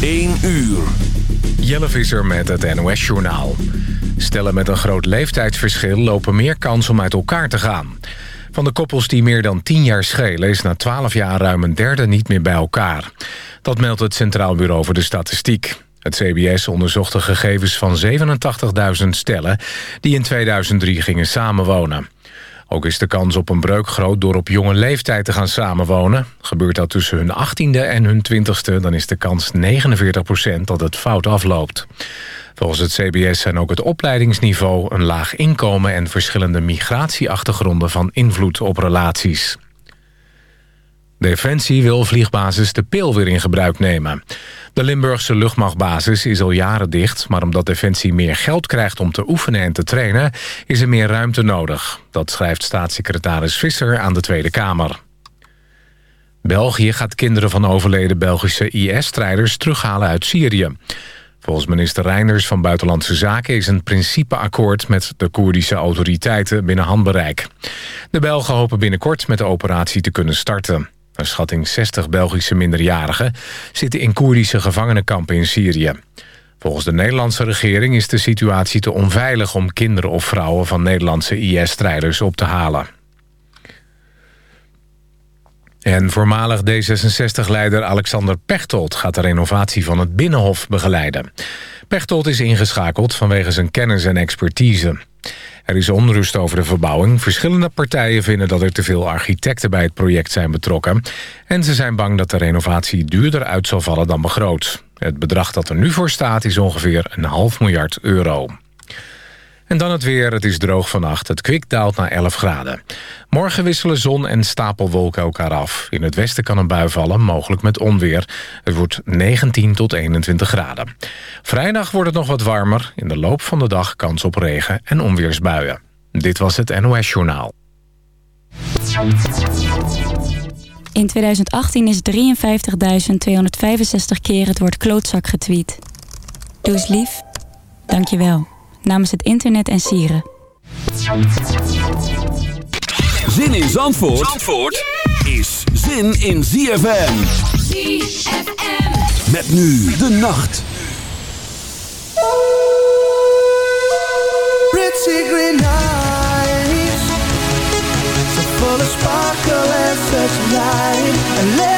1 uur. Jelle Visser met het NOS-journaal. Stellen met een groot leeftijdsverschil lopen meer kans om uit elkaar te gaan. Van de koppels die meer dan 10 jaar schelen... is na 12 jaar ruim een derde niet meer bij elkaar. Dat meldt het Centraal Bureau voor de Statistiek. Het CBS onderzocht de gegevens van 87.000 stellen... die in 2003 gingen samenwonen. Ook is de kans op een breuk groot door op jonge leeftijd te gaan samenwonen. Gebeurt dat tussen hun 18e en hun 20e... dan is de kans 49% dat het fout afloopt. Volgens het CBS zijn ook het opleidingsniveau... een laag inkomen en verschillende migratieachtergronden... van invloed op relaties. Defensie wil vliegbasis De Peel weer in gebruik nemen. De Limburgse luchtmachtbasis is al jaren dicht... maar omdat Defensie meer geld krijgt om te oefenen en te trainen... is er meer ruimte nodig. Dat schrijft staatssecretaris Visser aan de Tweede Kamer. België gaat kinderen van overleden Belgische IS-strijders terughalen uit Syrië. Volgens minister Reinders van Buitenlandse Zaken is een principeakkoord met de Koerdische autoriteiten binnen handbereik. De Belgen hopen binnenkort met de operatie te kunnen starten. Een schatting 60 Belgische minderjarigen zitten in Koerdische gevangenenkampen in Syrië. Volgens de Nederlandse regering is de situatie te onveilig... om kinderen of vrouwen van Nederlandse IS-strijders op te halen. En voormalig D66-leider Alexander Pechtold gaat de renovatie van het Binnenhof begeleiden. Pechtold is ingeschakeld vanwege zijn kennis en expertise. Er is onrust over de verbouwing. Verschillende partijen vinden dat er te veel architecten bij het project zijn betrokken. En ze zijn bang dat de renovatie duurder uit zal vallen dan begroot. Het bedrag dat er nu voor staat is ongeveer een half miljard euro. En dan het weer. Het is droog vannacht. Het kwik daalt naar 11 graden. Morgen wisselen zon en stapelwolken elkaar af. In het westen kan een bui vallen, mogelijk met onweer. Het wordt 19 tot 21 graden. Vrijdag wordt het nog wat warmer. In de loop van de dag kans op regen en onweersbuien. Dit was het NOS Journaal. In 2018 is 53.265 keer het woord klootzak getweet. Doe lief. Dank je wel namens het internet en sieren. Zin in Zandvoort, Zandvoort is zin in ZFM. ZFM. Met nu de nacht. Pretty green eyes So full of sparkle and such light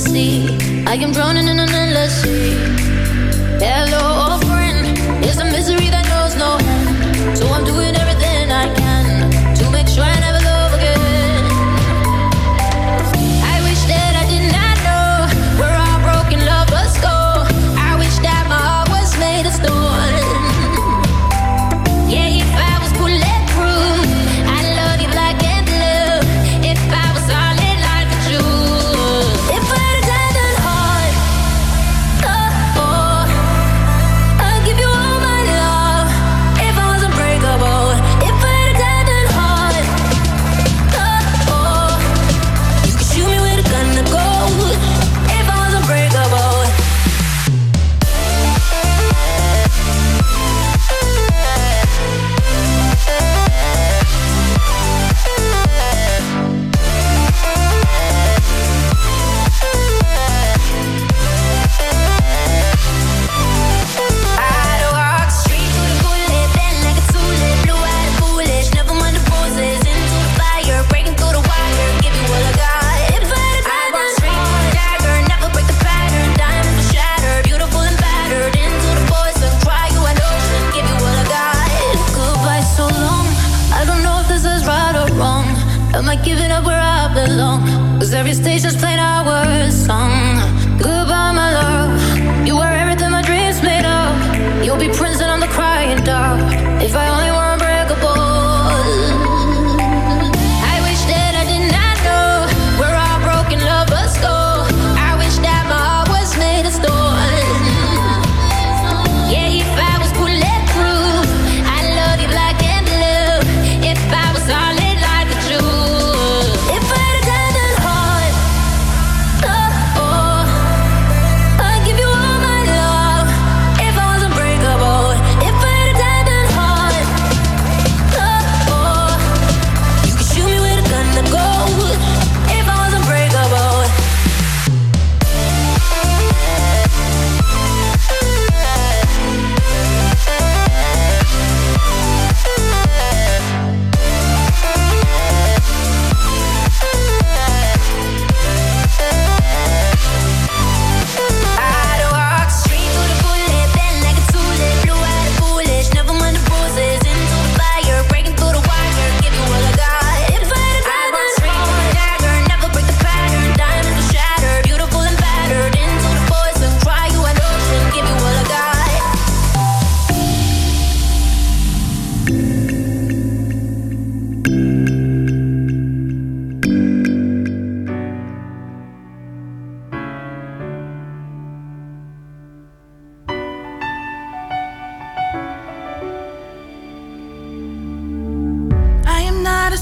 ecstasy. I am drowning in an endless sea.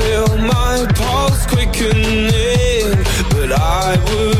feel my pulse quickening, but I would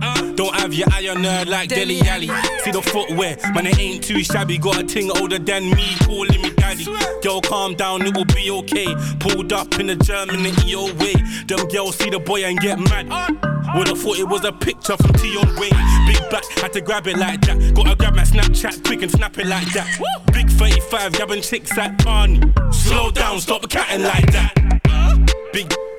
don't have your eye on her like Dele Alli. See the footwear, man, it ain't too shabby. Got a ting older than me, calling me daddy. Girl, calm down, it will be okay. Pulled up in the German EO way. Them girls see the boy and get mad. Would've thought it was a picture from Tion Wayne. Big back, had to grab it like that. Gotta grab my Snapchat quick and snap it like that. Big 35, grabbing chicks at Barney. Slow down, stop catting like that. Big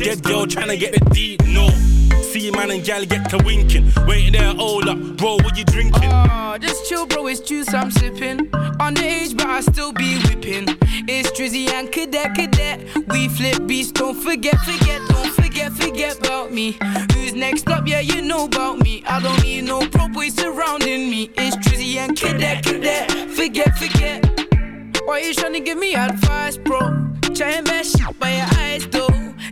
Dead girl tryna get the D, no. See man and gal get to winking. Wait there, hold up, bro, what you drinking? Oh, just chill, bro, it's juice I'm sipping. Underage, but I still be whipping. It's Drizzy and Cadet, Cadet. We flip beats, don't forget, forget, don't forget, forget about me. Who's next up? Yeah, you know about me. I don't need no pro boys surrounding me. It's Drizzy and Cadet, Cadet. Forget, forget. Why you tryna give me advice, bro? Try and best shit by your eyes, though.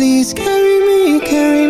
Please carry me, carry me,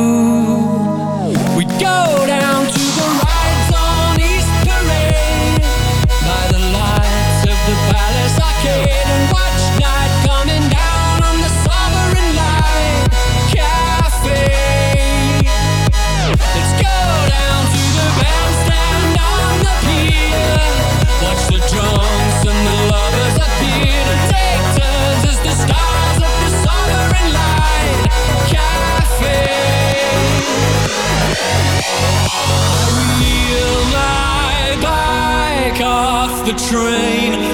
train.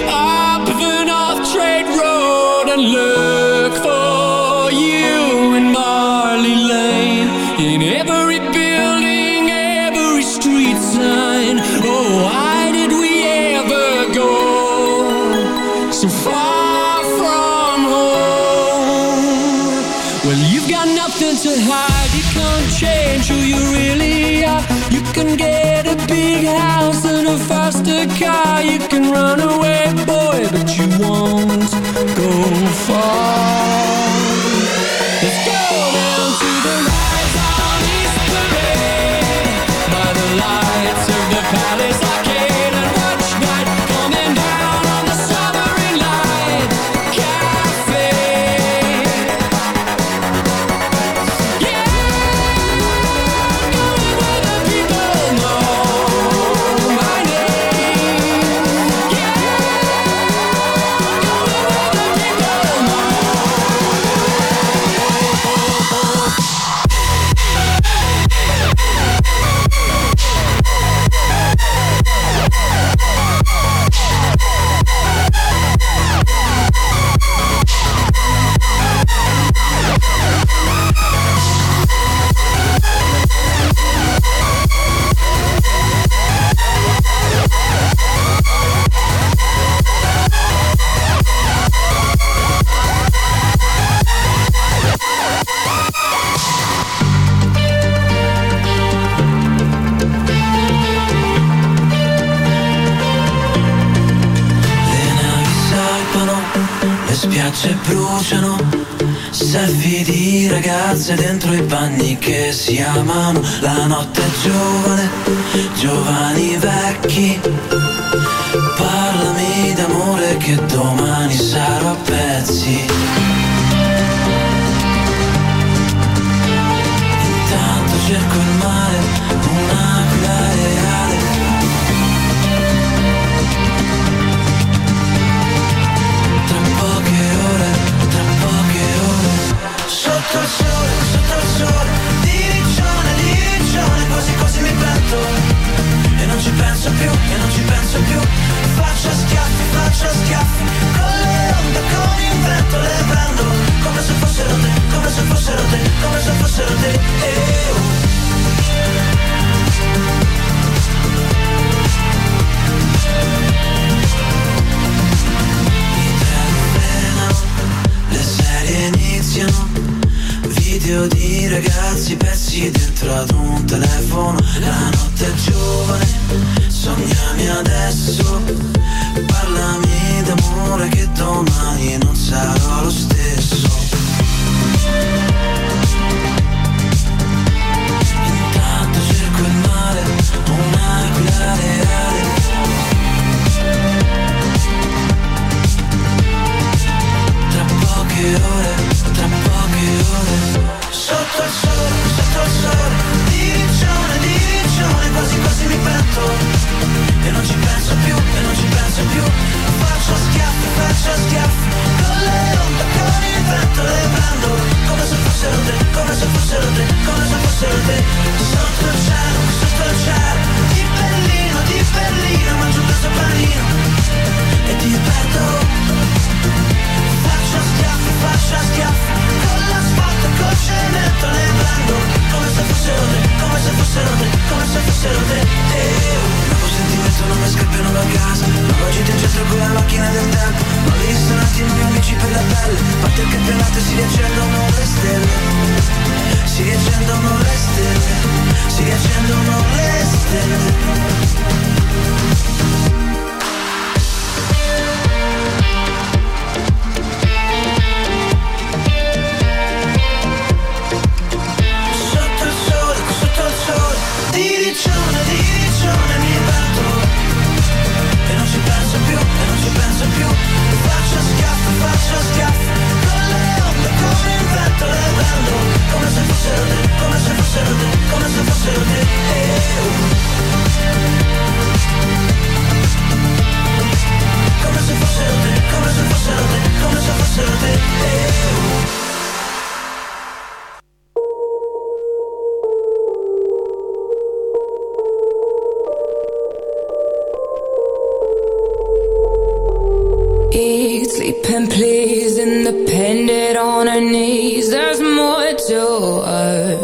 and please and dependent on her knees. There's more to her.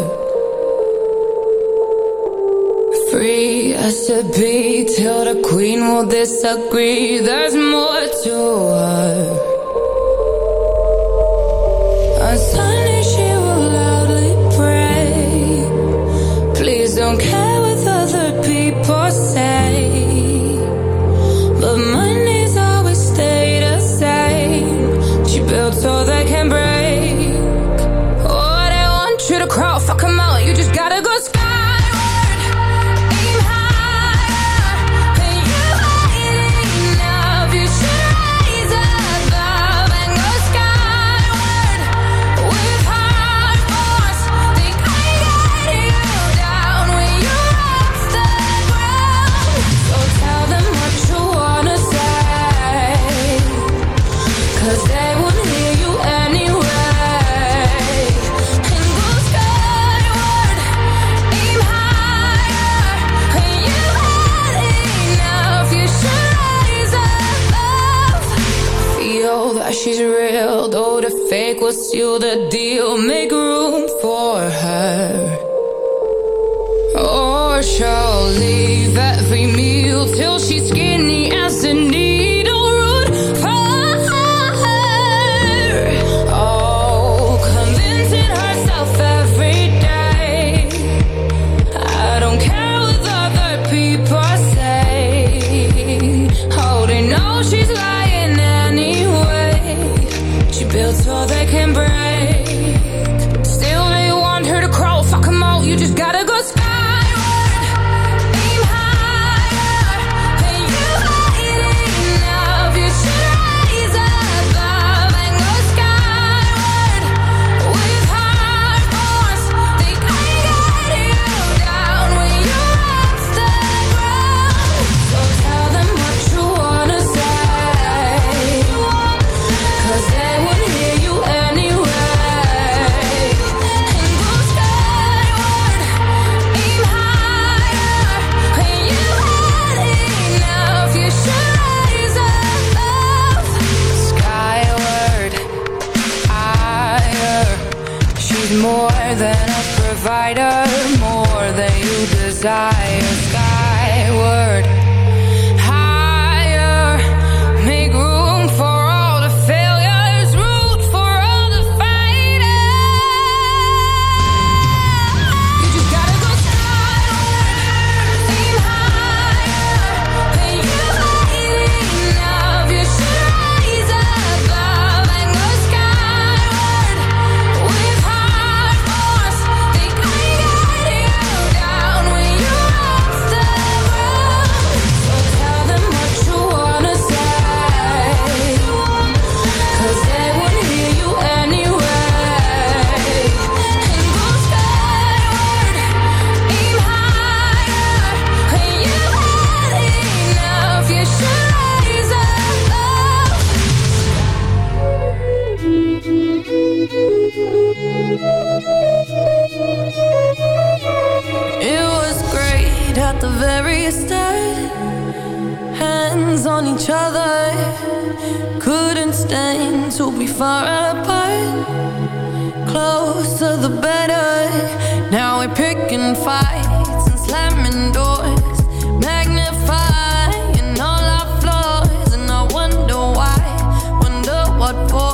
Free I should be till the queen will disagree. There's more to her. make room for her. Or she'll leave every meal till she's skinny as a needle root for her, Oh, convincing herself every day. I don't care what other people say. Oh, they know she's lying anyway. She builds all they can break. just got we stood, hands on each other, couldn't stand to be far apart. Closer the better. Now we're picking fights and slamming doors, magnifying all our flaws, and I wonder why, wonder what for.